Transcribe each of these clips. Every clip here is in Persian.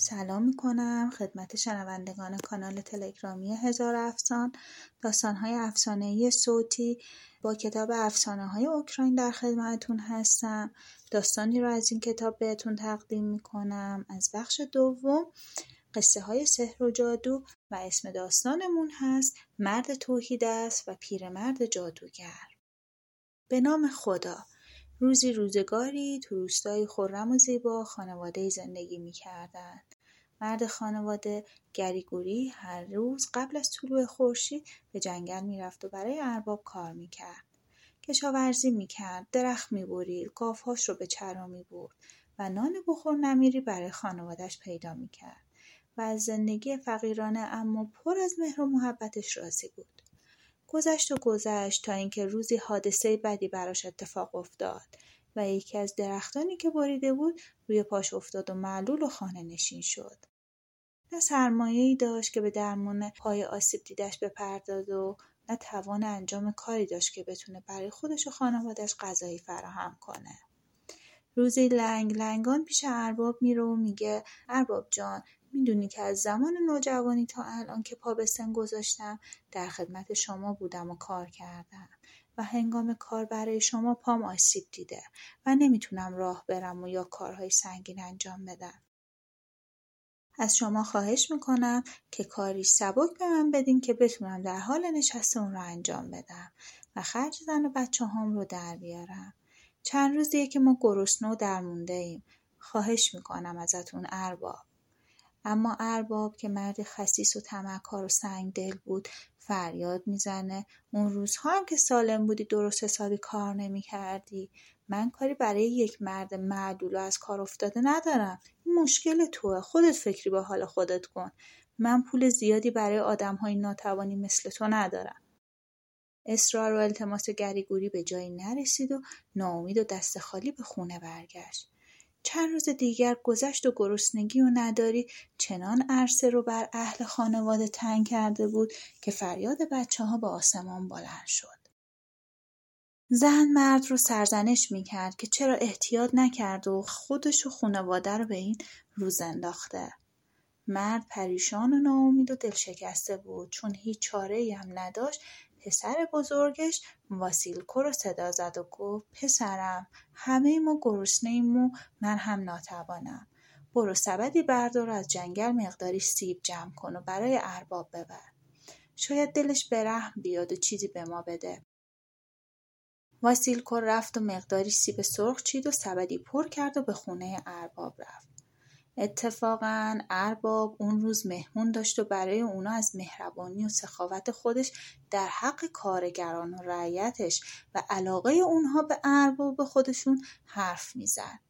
سلام می‌کنم خدمت شنوندگان کانال تلگرامی هزار افسان. داستانهای افسانه‌ای صوتی با کتاب افسانه های اوکراین در خدمتتون هستم. داستانی رو از این کتاب بهتون تقدیم می‌کنم. از بخش دوم قصه های سحر و جادو و اسم داستانمون هست مرد توحید است و پیرمرد جادوگر. به نام خدا. روزی روزگاری تو روستایی خرم و زیبا خانواده زندگی می‌کردند مرد خانواده گریگوری هر روز قبل از طلوع خورشید به جنگل می‌رفت و برای ارباب کار می‌کرد. کشاورزی می‌کرد درخت می‌برید گاوهاش رو به چرا می‌برد و نان بخور نمیری برای خانوادش پیدا می‌کرد. و از زندگی فقیرانه اما پر از مهر و محبتش راضی بود. گذشت و گذشت تا اینکه روزی حادثه بدی براش اتفاق افتاد و یکی از درختانی که بریده بود روی پاش افتاد و معلول و خانه نشین شد. نه سرمایه‌ای داشت که به درمان پای آسیب دیدش بپردازد و نه توان انجام کاری داشت که بتونه برای خودش و خانوادش غذایی فراهم کنه. روزی لنگ لنگان پیش ارباب میره و میگه ارباب جان می‌دونی که از زمان نوجوانی تا الان که پا به سن گذاشتم در خدمت شما بودم و کار کردم و هنگام کار برای شما پام آسیب دیده و نمی‌تونم راه برم و یا کارهای سنگین انجام بدم. از شما خواهش می‌کنم که کاری سبک به من بدین که بتونم در حال نشست اون رو انجام بدم و خرج زن و بچه هم رو در بیارم. چند روزیه که ما گرسنه و درمونده ایم. خواهش می‌کنم ازتون ارباب. اما ارباب که مردی خسیس و تمکار و سنگ دل بود فریاد می‌زنه. اون روزها هم که سالم بودی درست حسابی کار نمی کردی من کاری برای یک مرد معدول و از کار افتاده ندارم. مشکل توه. خودت فکری به حال خودت کن. من پول زیادی برای آدم های ناتوانی مثل تو ندارم. اصرار و التماس گریگوری به جایی نرسید و ناامید و دست خالی به خونه برگشت. چند روز دیگر گذشت و گرسنگی و نداری چنان عرصه رو بر اهل خانواده تنگ کرده بود که فریاد بچه ها به آسمان بلند شد. زن مرد رو سرزنش می کرد که چرا احتیاط نکرد و خودش و خانواده رو به این روز انداخته. مرد پریشان و ناامید و دلشکسته بود چون هیچ چاره هم نداشت پسر بزرگش واسیلکو رو صدا زد و گفت پسرم همه ما گرسنه و من هم ناتوانم. برو سبدی بردار از جنگل مقداری سیب جمع کن و برای ارباب ببر. شاید دلش به رحم بیاد و چیزی به ما بده. واسیلکو رفت و مقداری سیب سرخ چید و سبدی پر کرد و به خونه ارباب رفت. اتفاقا ارباب اون روز مهمون داشت و برای اونا از مهربانی و سخاوت خودش در حق کارگران و رعیتش و علاقه اونها به ارباب خودشون حرف می‌زد.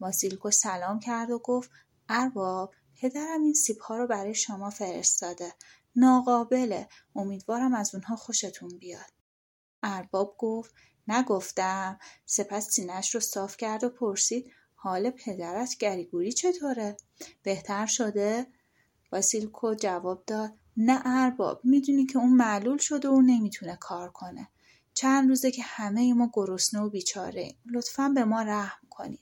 واسیلکو سلام کرد و گفت ارباب پدرم این سیبها رو برای شما فرستاده. ناقابله. امیدوارم از اونها خوشتون بیاد. ارباب گفت نگفتم سپس سینش رو صاف کرد و پرسید حال پدرت گریگوری چطوره؟ بهتر شده؟ واسیلکو جواب داد. نه ارباب می‌دونی که اون معلول شده و نمی‌تونه کار کنه. چند روزه که همه ما گرسنه و بیچاره لطفا به ما رحم کنید.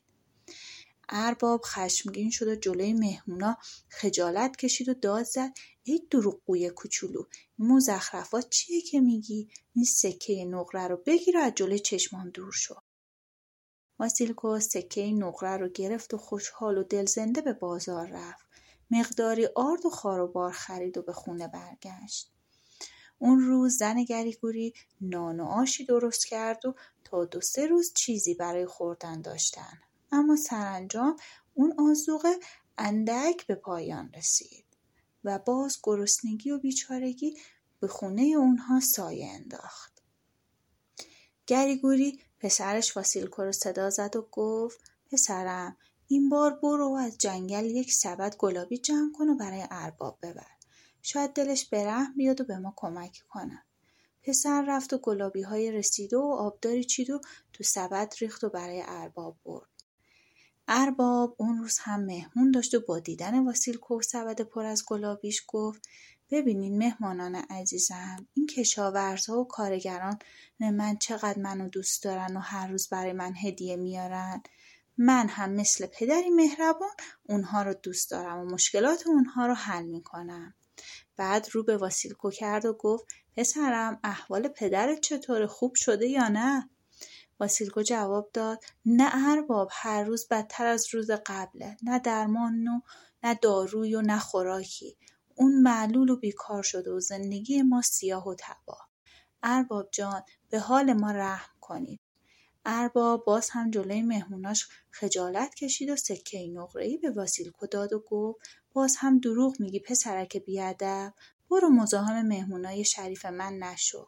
ارباب خشمگین شد و جلوی مهمونا خجالت کشید و داد زد. ای دروغگوی کوچولو این مزخرفات چیه که میگی؟ این سکه نقره رو بگیر و از جلوی چشمان دور شو. واسیلکو سکه نقره رو گرفت و خوشحال و دلزنده به بازار رفت. مقداری آرد و خاروبار خرید و به خونه برگشت. اون روز زن گریگوری نان و آشی درست کرد و تا دو سه روز چیزی برای خوردن داشتن. اما سرانجام اون آزوقه اندک به پایان رسید و باز گرسنگی و بیچارگی به خونه اونها سایه انداخت. گریگوری پسرش واسیلکو رو صدا زد و گفت پسرم این بار برو از جنگل یک سبد گلابی جمع کن و برای ارباب ببر. شاید دلش به رحم بیاد و به ما کمک کنه. پسر رفت و گلابی های رسیده و آبداری چید و تو سبد ریخت و برای ارباب برد. ارباب اون روز هم مهمون داشت و با دیدن واسیلکو سبد پر از گلابیش گفت ببینین مهمانان عزیزم این کشاورزها و کارگران من چقدر منو دوست دارن و هر روز برای من هدیه میارن. من هم مثل پدری مهربان اونها رو دوست دارم و مشکلات اونها رو حل می‌کنم. بعد رو به واسیلکو کرد و گفت پسرم احوال پدرت چطور خوب شده یا نه؟ واسیلکو جواب داد نه ارباب هر روز بدتر از روز قبله. نه درمان و نه داروی و نه خوراکی. اون معلول و بیکار شده و زندگی ما سیاه و تباه. ارباب جان به حال ما رحم کنید. ارباب باز هم جلوی مهموناش خجالت کشید و سکه نقره‌ای به واسیلکو داد و گفت باز هم دروغ میگی پسرک بیادب برو مزاحم مهمونای شریف من نشو.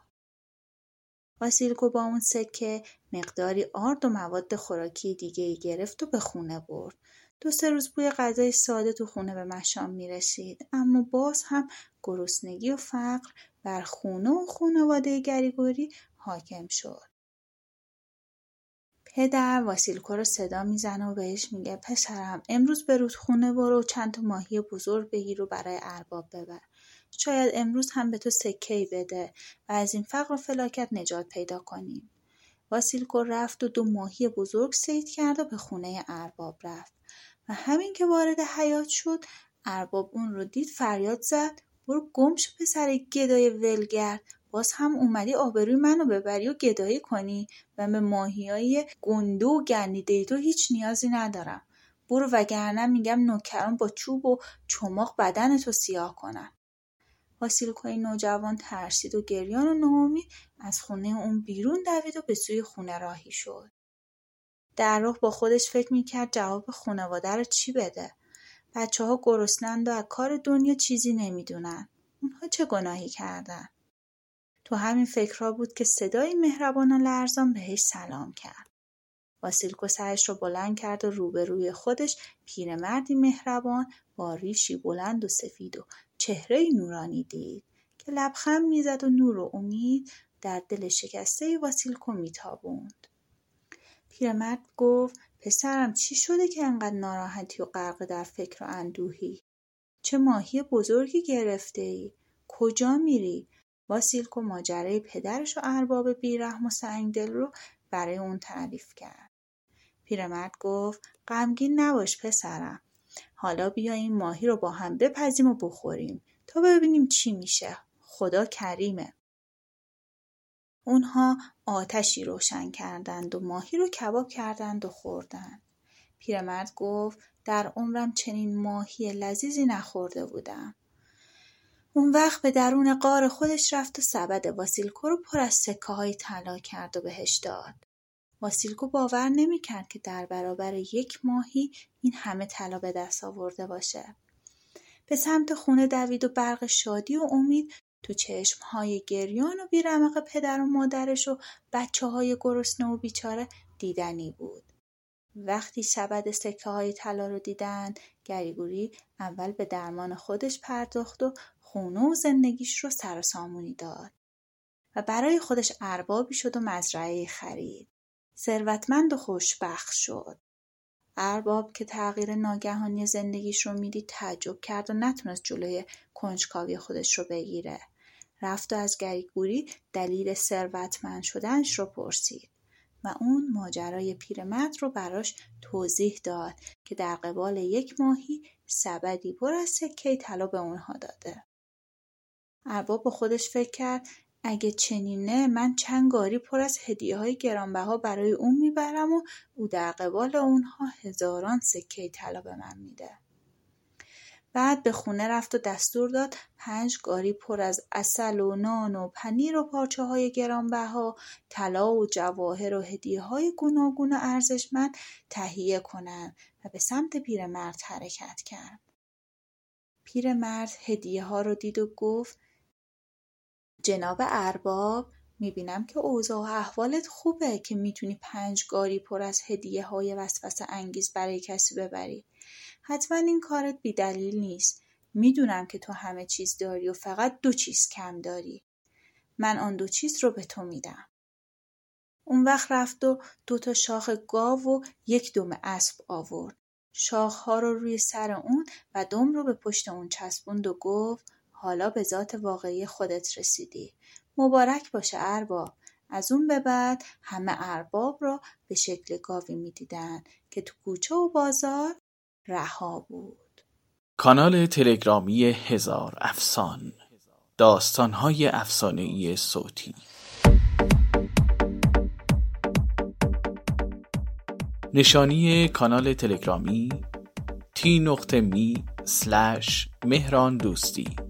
واسیلکو با اون سکه مقداری آرد و مواد خوراکی دیگه ای گرفت و به خونه برد. دو سه روز بوی غذای ساده تو خونه به مشام می رسید اما باز هم گرسنگی و فقر بر خونه و خانواده گریگوری حاکم شد. پدر واسیلکو رو صدا می‌زنه و بهش میگه پسرم امروز به رودخونه برو و چند تا ماهی بزرگ بگیر و برای ارباب ببر. شاید امروز هم به تو سکه بده و از این فقر و فلاکت نجات پیدا کنیم. واسیلکو رفت و دو ماهی بزرگ سید کرد و به خونه ارباب رفت. و همین که وارد حیات شد ارباب اون رو دید فریاد زد برو گمش پسر گدای ولگرد. باز هم اومدی آبروی منو ببری و گدایی کنی و به های گنده و گندیده تو هیچ نیازی ندارم. برو وگرنه میگم نوکران با چوب و چماق بدنتو سیاه کنن. واسیلکوی نوجوان ترسید و گریان و ناامید از خونه اون بیرون دوید و به سوی خونه راهی شد. در راه با خودش فکر می‌کرد جواب خانواده رو چی بده؟ بچه ها گرسنند و از کار دنیا چیزی نمی‌دونن. اونها چه گناهی کردن؟ تو همین فکرها بود که صدای مهربان و لرزان بهش سلام کرد. واسیلکو سرش رو بلند کرد و روبروی خودش پیرمردی مهربان با ریشی بلند و سفید و چهره نورانی دید که لبخند می‌زد و نور و امید در دل شکسته واسیلکو میتابوند. پیرمرد گفت پسرم چی شده که انقدر ناراحتی و غرق در فکر و اندوهی؟ چه ماهی بزرگی گرفته ای کجا میری؟ واسیلکو ماجرای پدرش و ارباب بیرحم و سنگدل رو برای اون تعریف کرد. پیرمرد گفت غمگین نباش پسرم. حالا بیا این ماهی رو با هم بپزیم و بخوریم. تا ببینیم چی میشه. خدا کریمه. اونها آتشی روشن کردند و ماهی رو کباب کردند و خوردند پیرمرد گفت در عمرم چنین ماهی لذیذی نخورده بودم. اون وقت به درون قار خودش رفت و سبد واسیلکو رو پر از سکه های طلا کرد و بهش داد. واسیلکو باور نمی‌کرد که در برابر یک ماهی این همه طلا به دست آورده باشه. به سمت خونه دوید و برق شادی و امید تو های گریان و بیرمق پدر و مادرش و بچه های گرسنه و بیچاره دیدنی بود. وقتی سبد سکه های طلا رو دیدن گریگوری اول به درمان خودش پرداخت و خونه و زندگیش رو سر سامونی داد و برای خودش اربابی شد و مزرعه خرید. ثروتمند و خوشبخت شد. ارباب که تغییر ناگهانی زندگیش رو می‌دید تعجب کرد و نتونست جلوی کنجکاوی خودش رو بگیره. رفت و از گریگوری دلیل ثروتمند شدنش رو پرسید و اون ماجرای پیرمرد رو براش توضیح داد که در قبال یک ماهی سبدی پر از سکه طلا به اونها داده. ارباب به خودش فکر کرد اگه چنینه من چند گاری پر از هدیه های گرانبها برای اون می‌برم و او در قبال اونها هزاران سکه طلا به من میده. بعد به خونه رفت و دستور داد پنج گاری پر از اصل و نان و پنیر و پارچه های گرانبها طلا و جواهر و هدیه های گوناگون و ارزشمند تهیه کنند و به سمت پیرمرد حرکت کرد. پیرمرد هدیه ها رو دید و گفت جناب ارباب می‌بینم که اوضاع و احوالت خوبه که می‌تونی پنج گاری پر از هدیه های وسوسه انگیز برای کسی ببری. حتما این کارت بیدلیل نیست. می‌دونم که تو همه چیز داری و فقط دو چیز کم داری. من آن دو چیز رو به تو میدم. اون وقت رفت و دو تا شاخ گاو و یک دم اسب آورد. شاخها رو روی سر اون و دم رو به پشت اون چسبوند و گفت حالا به ذات واقعی خودت رسیدی. مبارک باشه ارباب. از اون به بعد همه ارباب را به شکل گاوی می‌دیدن که تو کوچه و بازار رها بود. کانال تلگرامی هزار افسان داستانهای افسانهای صوتی نشانی کانال تلگرامی سلش مهران دوستی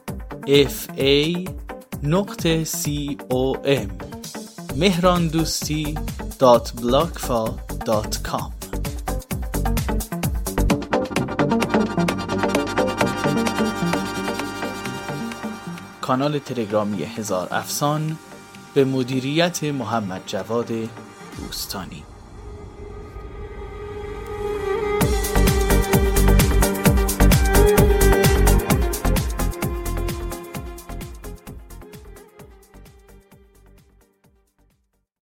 f a نقطه c o m. مهراندوستی کانال تلگرامی هزار افسان به مدیریت محمد جواد دوستانی